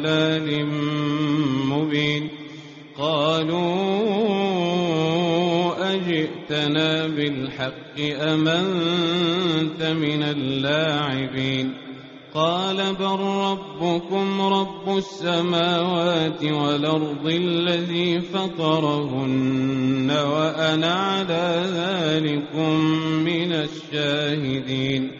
ضلال مبين. قالوا أجئتنا بالحق أمنت من اللاعبين؟ قال بل ربكم رب السماوات والأرض الذي فطرهن وأنا على ذلكم من الشاهدين.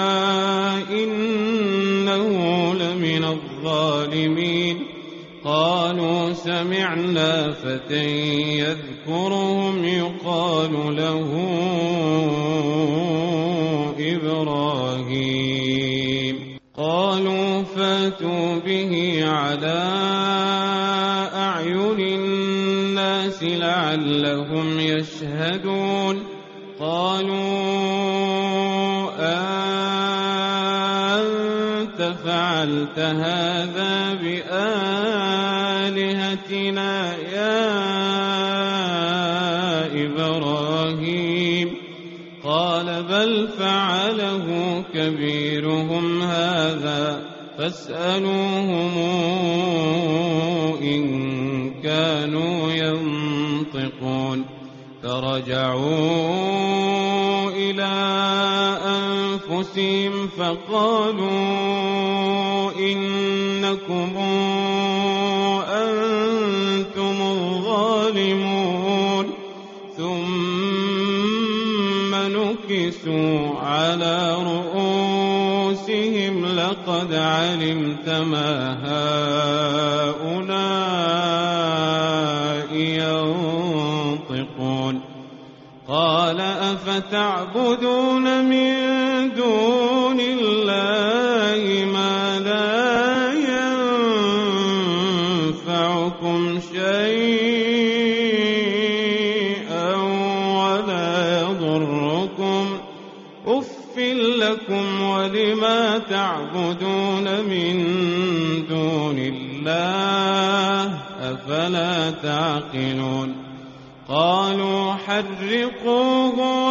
الظالمين. قالوا سمعنا فتى يذكرهم يقال له إبراهيم. قالوا فاتوا به على أعين الناس لعلهم يشهدون. قالوا فعلت هذا بآلهتنا يا إبراهيم. قال بل فعله كبيرهم هذا فاسألوهم إن كانوا ينطقون. فرجعوا إلى أنفسهم فقالوا إنكم أنتم الظالمون ثم نكسوا على رؤوسهم لقد علمت ما هؤلاء ينطقون قال أفتعبدون من تعقلون قالوا حرقوه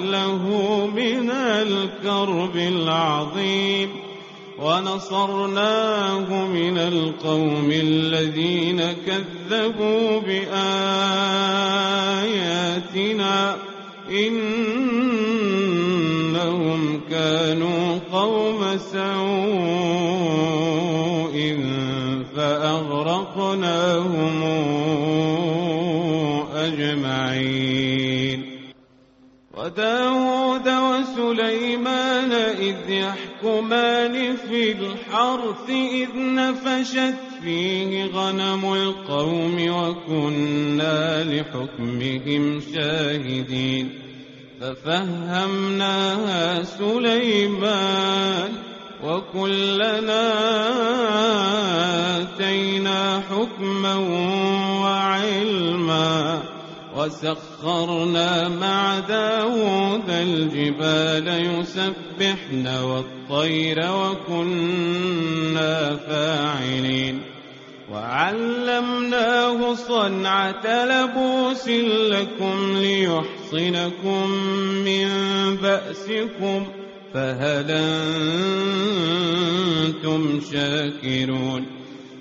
الكرب العظيم ونصرناه من القوم الذين كذبوا بآياتنا إنهم كانوا قوم سوء فأغرقناهم أجمعين وداود وسليمان إذ يحكمان في الحرث إذ نفشت فيه غنم القوم وكنا لحكمهم شاهدين ففهمناها سليمان وكلنا آتينا حكما وعلما وسخرنا مع داود الجبال يسبحن والطير وكنا فاعلين. وعلمناه صنعة لبوس لكم ليحصنكم من بأسكم فهل أنتم شاكرون؟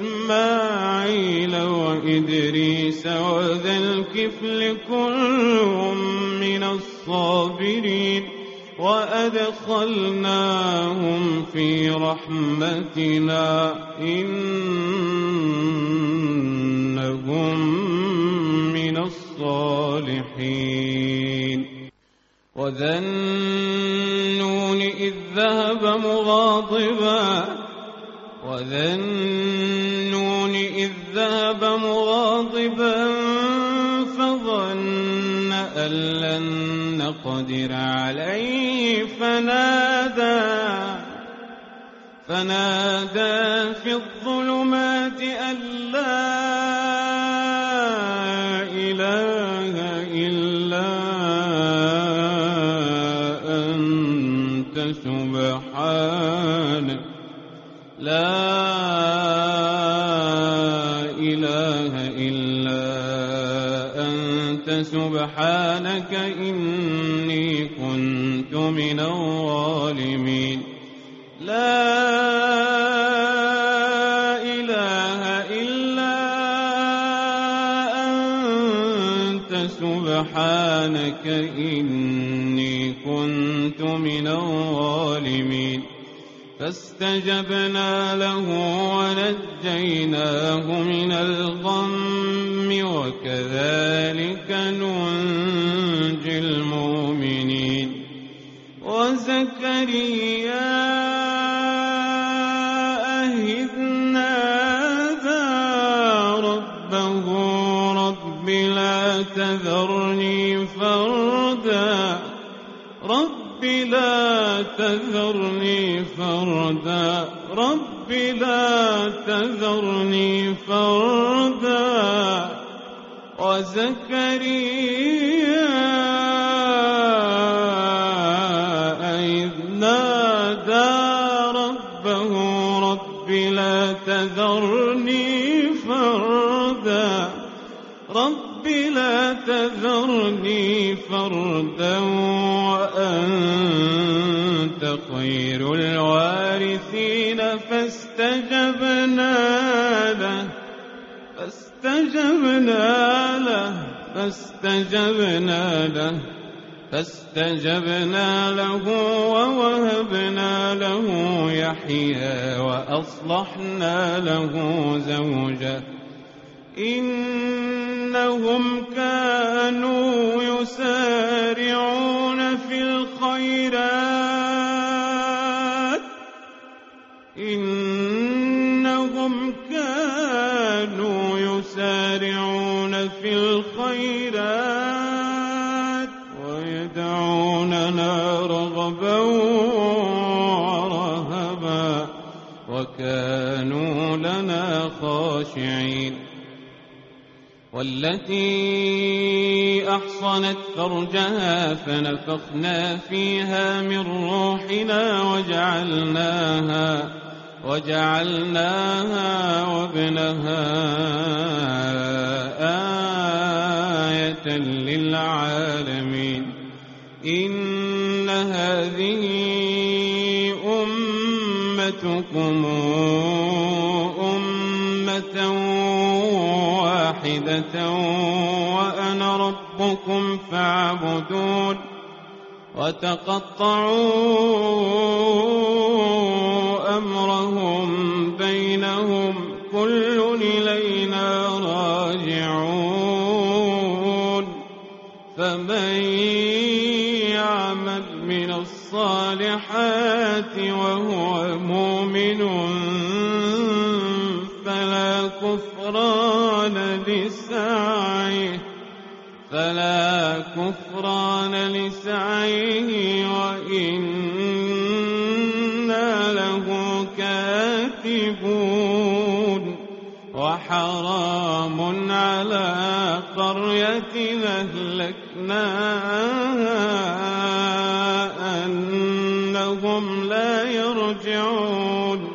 وإسماعيل وإدريس وذا الكفل كل من الصابرين وأدخلناهم في رحمتنا إنهم من الصالحين وذا النون إذ ذهب مغاضبا وذا ذهب مغاضبا فظن أن لن نقدر عليه فنادى فنادى في الظلمات أن سبحانك إني كنت من الظالمين. لا إله إلا أنت سبحانك إني كنت من الظالمين. فاستجبنا له ونجيناه من الغم وكذلك ننجي لا تذرني فردا رب لا تذرني فردا رب لا تذرني فردا وزكريا فردا وأنت خير الوارثين فاستجبنا له فاستجبنا له فاستجبنا له فاستجبنا له ووهبنا له يحيى وأصلحنا له زوجه. إنهم كانوا يسارعون في الخيرات. إنهم كانوا يسارعون في الخيرات. ويدعوننا رغبا ورهبا. وكانوا لنا خاشعين. والتي أحصنت فرجها فنفخنا فيها من روحنا وجعلناها وجعلناها وابنها آية للعالمين. إن هذه أمتكم وأنا ربكم فاعبدون وتقطعوا أمرهم بينهم كل إلينا راجعون فمن لسعيه وإنا له كاتبون وحرام على قرية أهلكناها أنهم لا يرجعون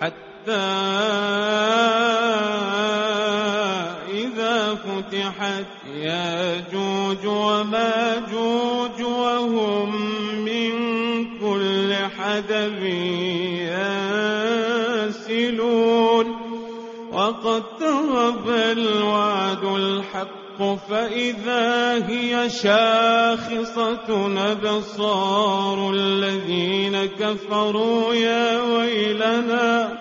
حتى الحق فإذا هي شاخصة أبصار الذين كفروا يا ويلنا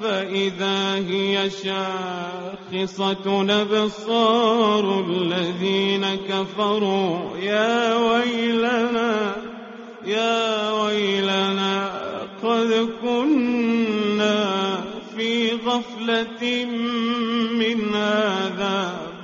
فإذا هي شاخصة أبصار الذين كفروا يا ويلنا يا ويلنا قد كنا في غفلة من هذا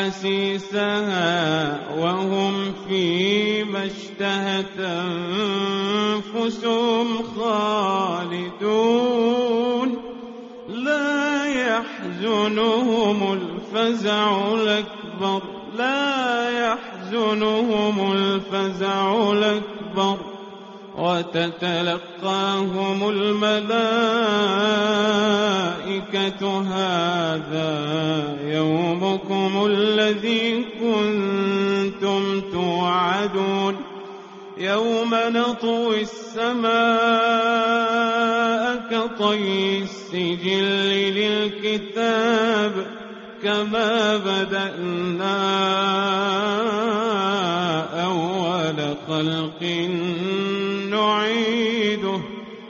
حسيسها وهم فيما اشتهت أنفسهم خالدون. لا يحزنهم الفزع الأكبر. لا يحزنهم الفزع الأكبر. وتتلقاهم الملائكة هذا يومكم الذي كنتم توعدون يوم نطوي السماء كطي السجل للكتاب كما بدأنا أول خلق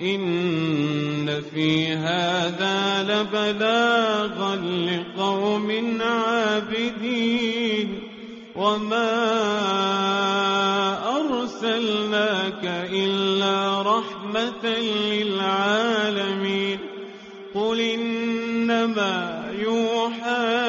إن في هذا لبلاغا لقوم عابدين. وما أرسلناك إلا رحمة للعالمين. قل إنما يوحى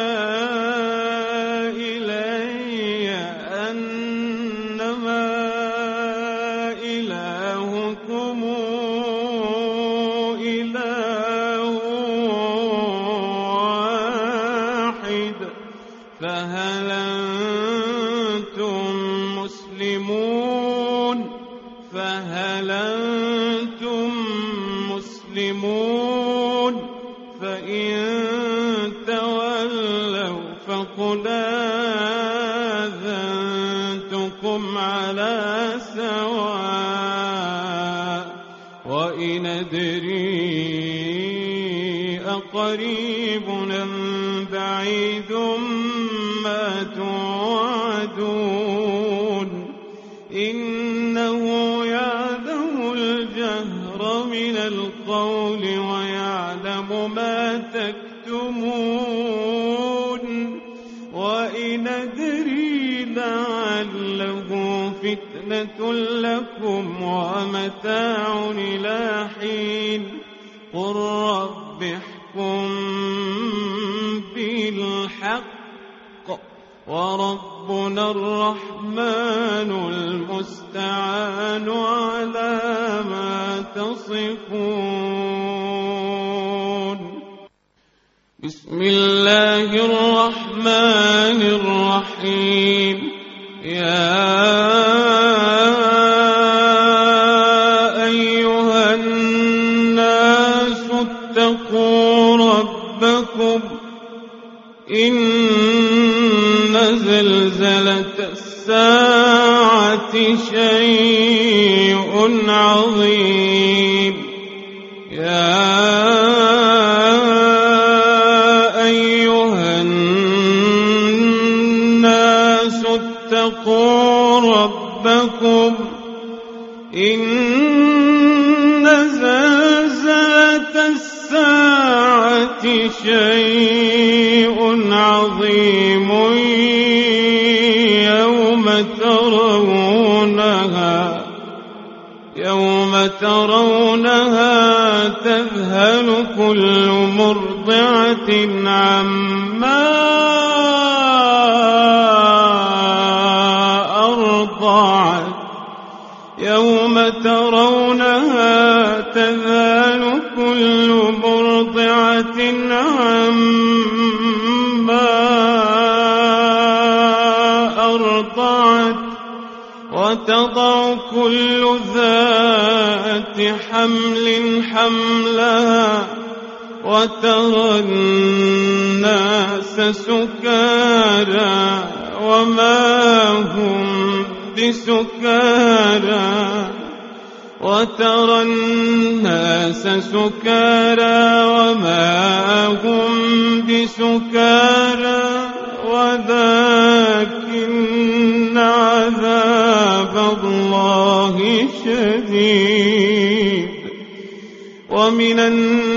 أقريب أم بعيد ما توعدون إنه يعلم الجهر من القول ويعلم ما تكتمون وإن أدري لعله فتنة لكم ومتاع وربنا الرحمن المستعان على ما تصفون. بسم الله الرحمن الرحيم. يا عظيم. يا أيها الناس اتقوا ربكم. إن زلزلة الساعة شيء كل مرضعة عما أرضعت. يوم ترونها تذهل كل مرضعة عما أرضعت. وتضع وترى الناس سكارى وما هم بسكارى. وترى الناس سكارى وما هم بسكارى. ولكن عذاب الله شديد. ومن الناس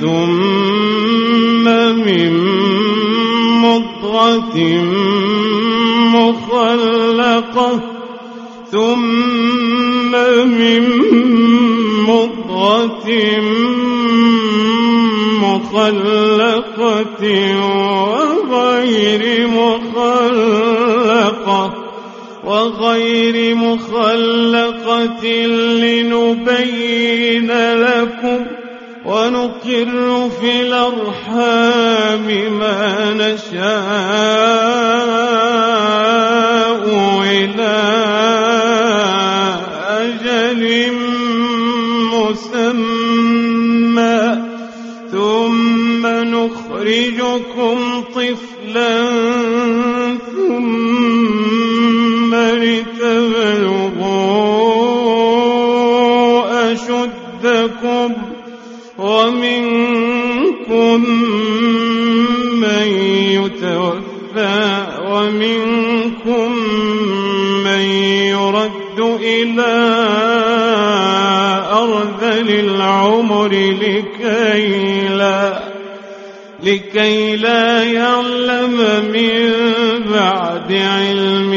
ثم من مضغة مخلقة ثم من مضغة مخلقة وغير مخلقة وغير مخلقة لنبين لكم ونقر في الأرحام ما نشاء إلى أجل مسمى. ثم نخرجكم طفلا ومنكم من يتوفى ومنكم من يرد إلى أرذل العمر لكي لا لكي لا يعلم من بعد علم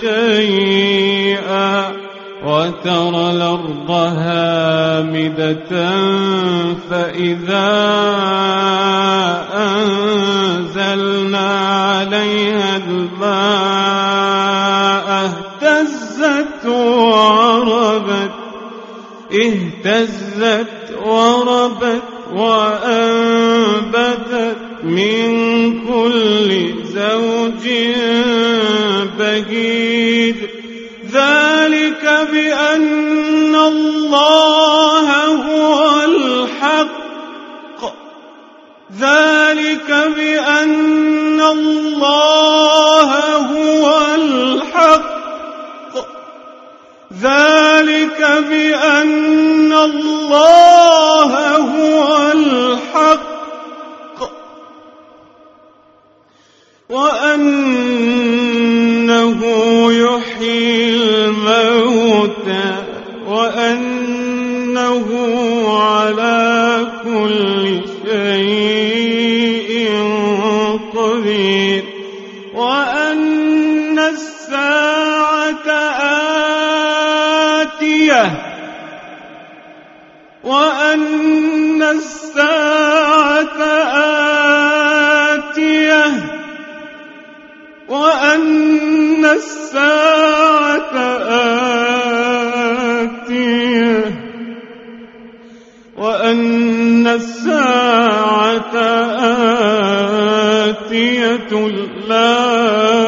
شيئا وترى الأرض هامدة فإذا أنزلنا عليها الماء اهتزت وربت اهتزت وربت وأنبتت من كل زوج بهيج. ذلك بأن الله هو الحق. ذلك بأن الله هو الحق. ذلك بأن الله الساعة آتية وأن الساعة آتية لا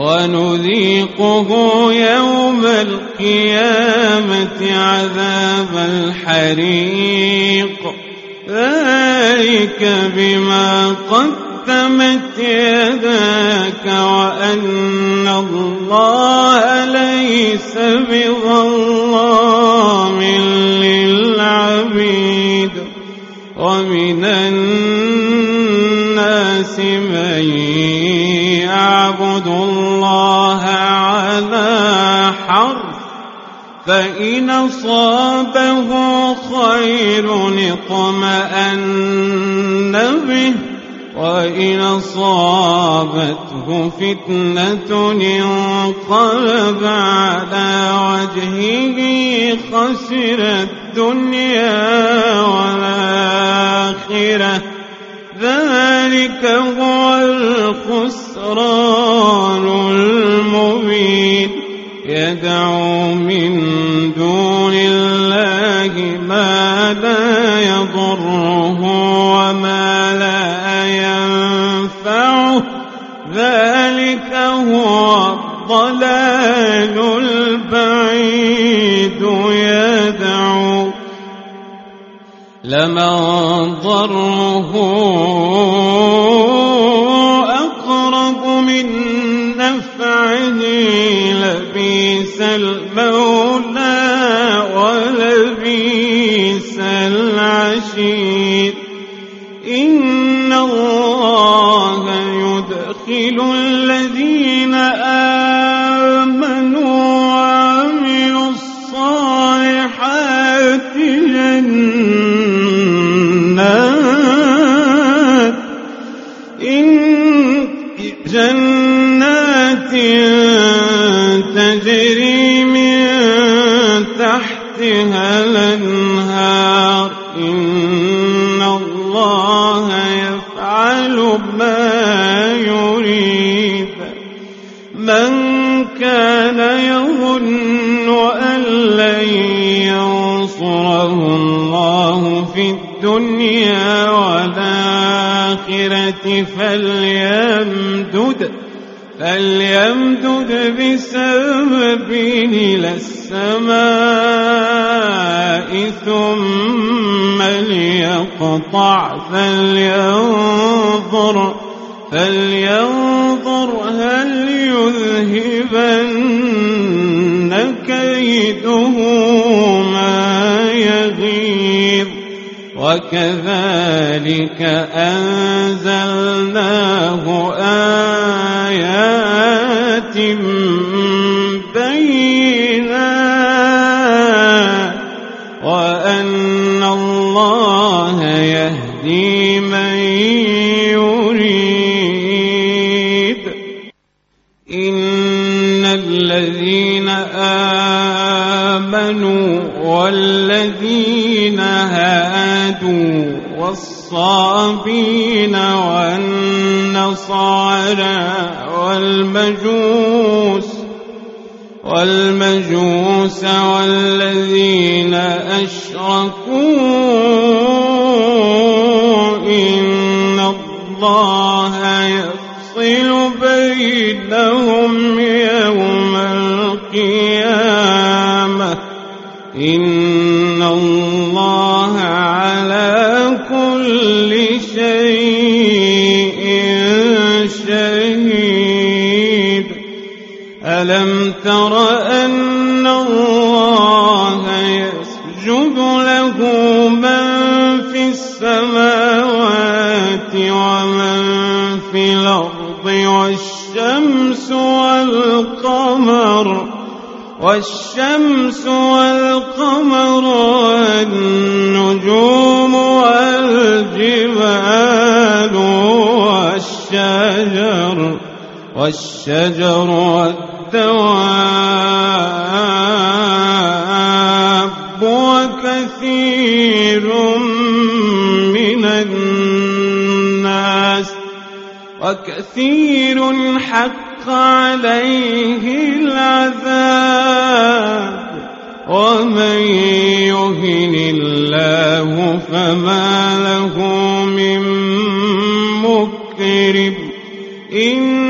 ونذيقه يوم القيامة عذاب الحريق. ذلك بما قدمت يداك وأن الله ليس بظلام للعبيد. ومن الناس من يعبد الله على حرف فإن أصابه خير اطمأن به وإن أصابته فتنة انقلب على وجهه خسر الدنيا والآخرة. ذلك هو الخسران. لمن ضره والنجوم والجبال والشجر والشجر والدواب وكثير من الناس وكثير حق عليه العذاب ومن يهن الله فما له من مكرم. إن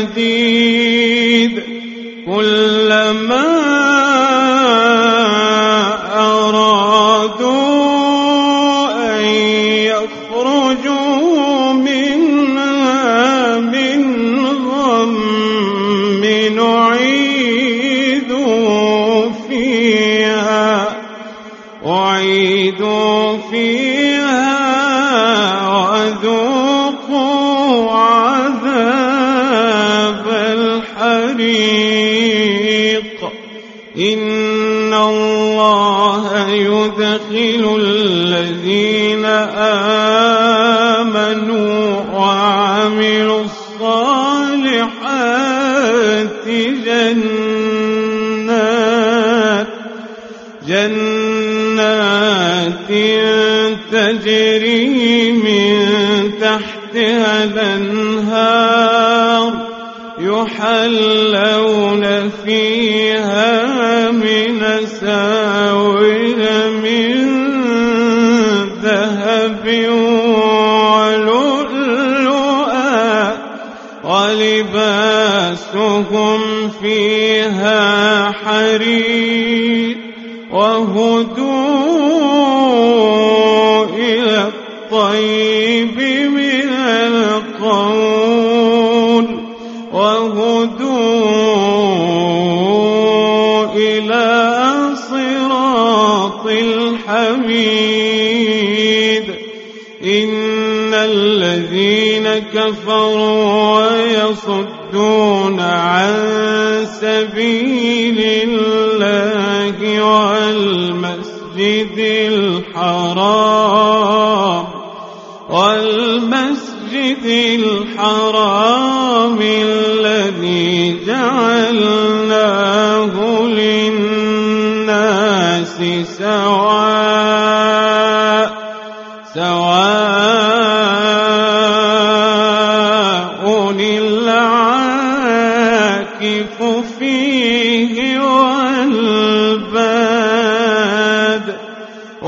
من حديد يحلون فيها من ساور من ذهب ولؤلؤا ولباسهم فيها حرير وهدوا الحرام والمسجد الحرام الذي جعلناه للناس سواء سواء العاكف فيه والباد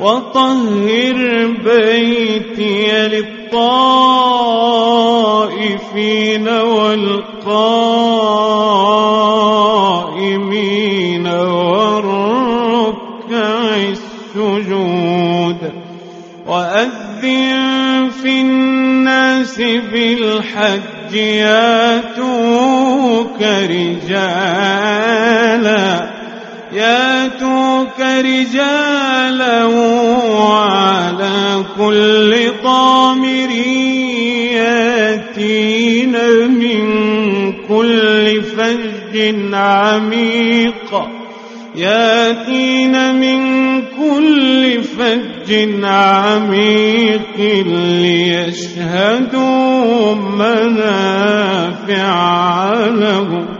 وطهر بيتي للطائفين والقائمين والركع السجود وأذن في الناس بالحج ياتوك رجالا ياتوك رجالا وعلى كل ضامر ياتين من كل فج عميق. ياتين من كل فج عميق ليشهدوا منافع لهم.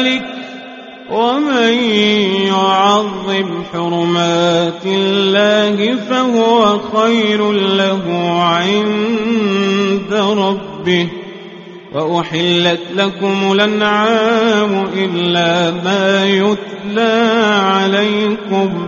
يعظم حرمات الله فهو خير له عند ربه. وأحلت لكم الأنعام إلا ما يتلى عليكم.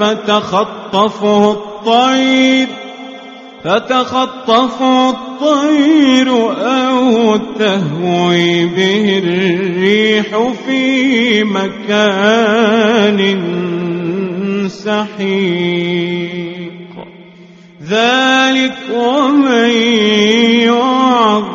فتخطفه الطير فتخطفه الطير أو تهوي به الريح في مكان سحيق. ذلك ومن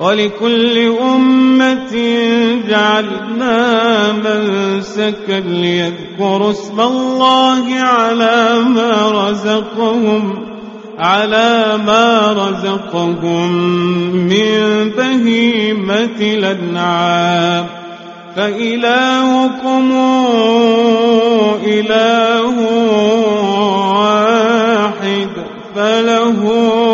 ولكل أمة جعلنا منسكا ليذكروا اسم الله على ما رزقهم على ما رزقهم من بهيمة الأنعام. فإلهكم إله واحد فله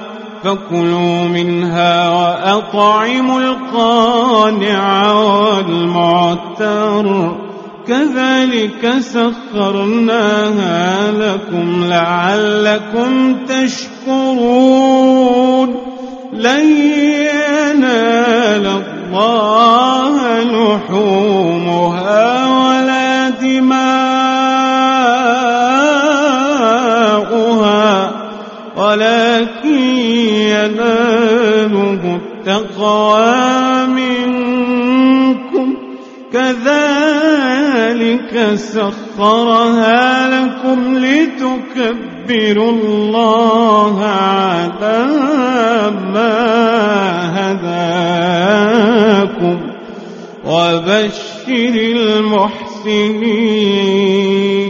فكلوا منها وأطعموا القانع والمعتر. كذلك سخرناها لكم لعلكم تشكرون. لن ينال التقوى منكم كذلك سخرها لكم لتكبروا الله على ما هداكم وبشر المحسنين